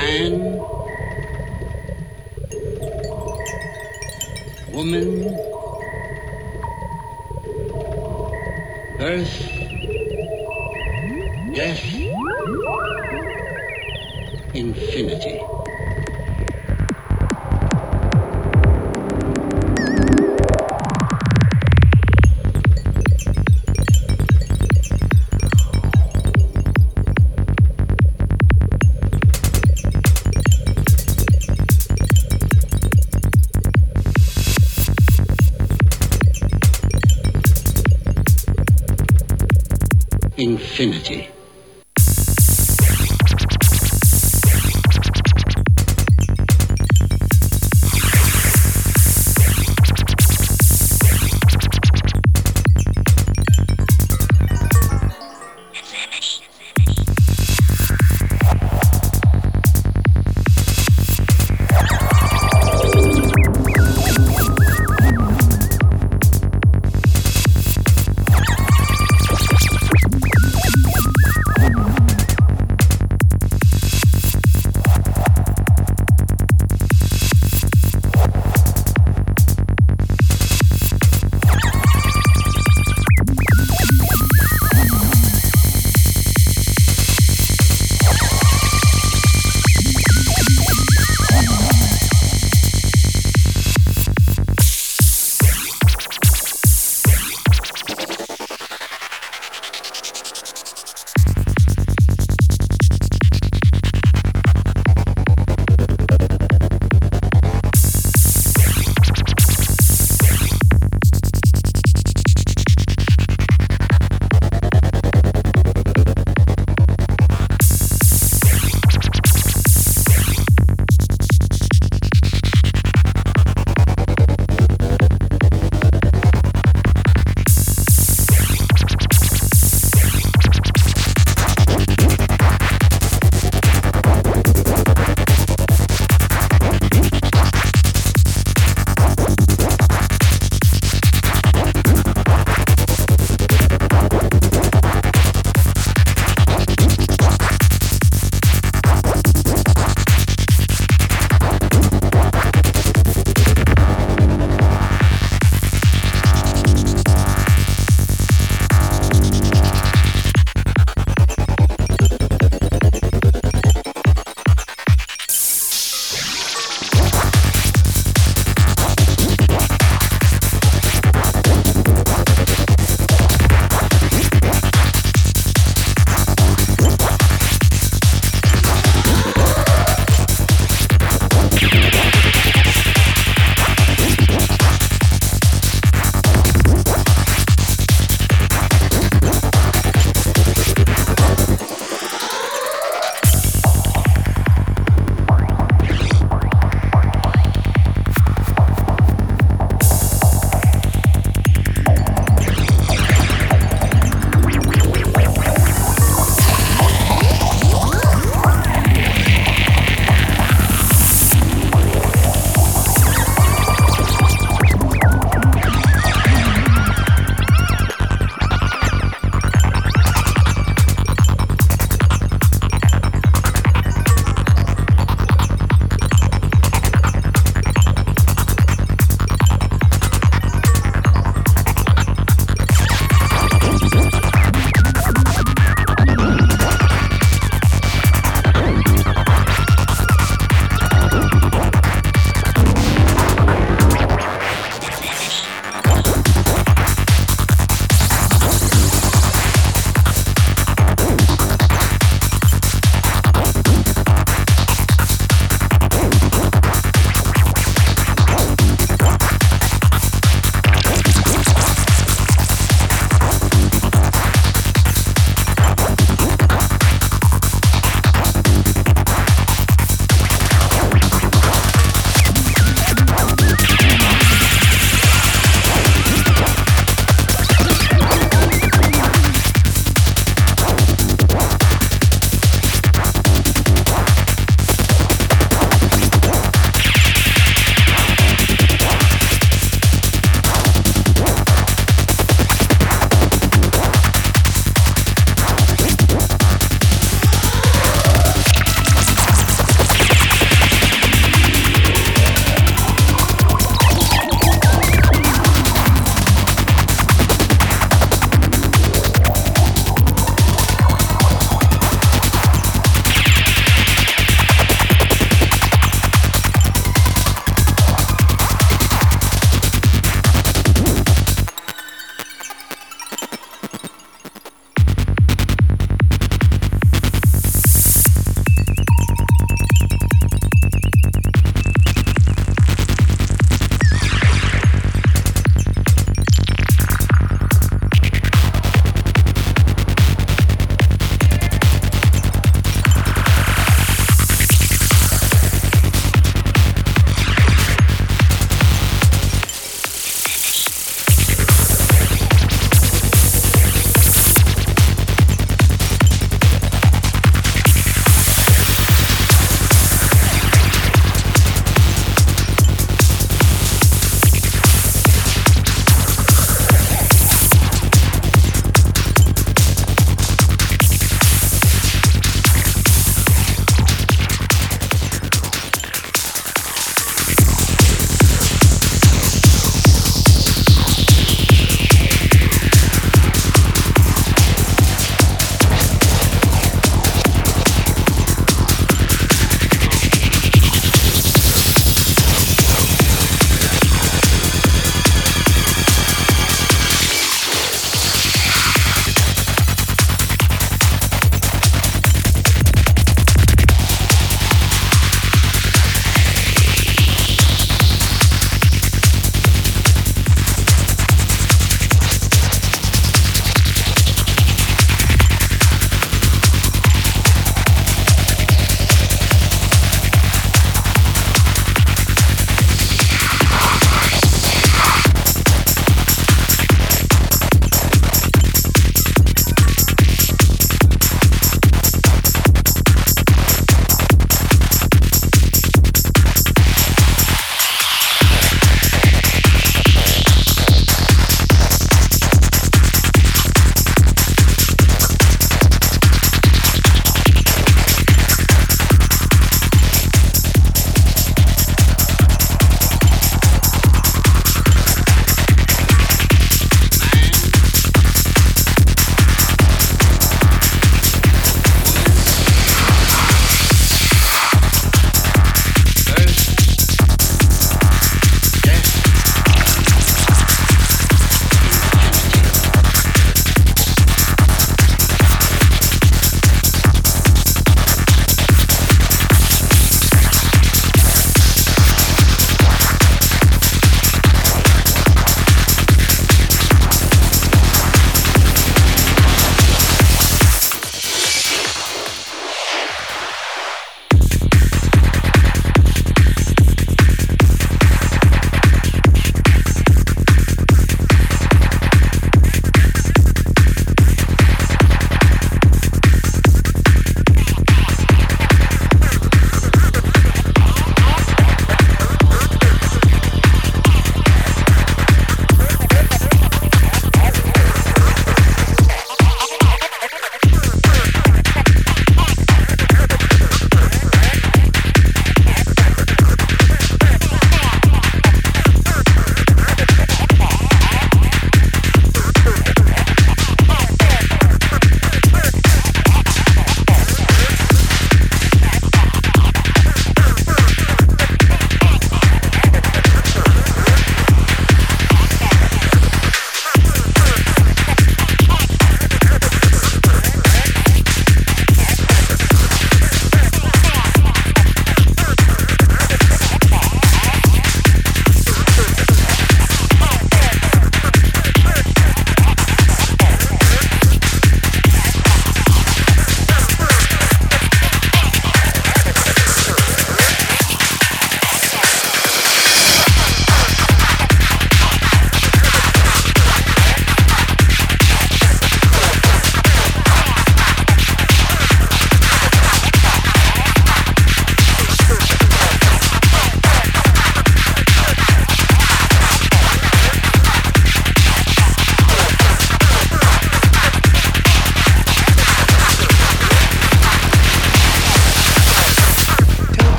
Man, woman, birth, infinity.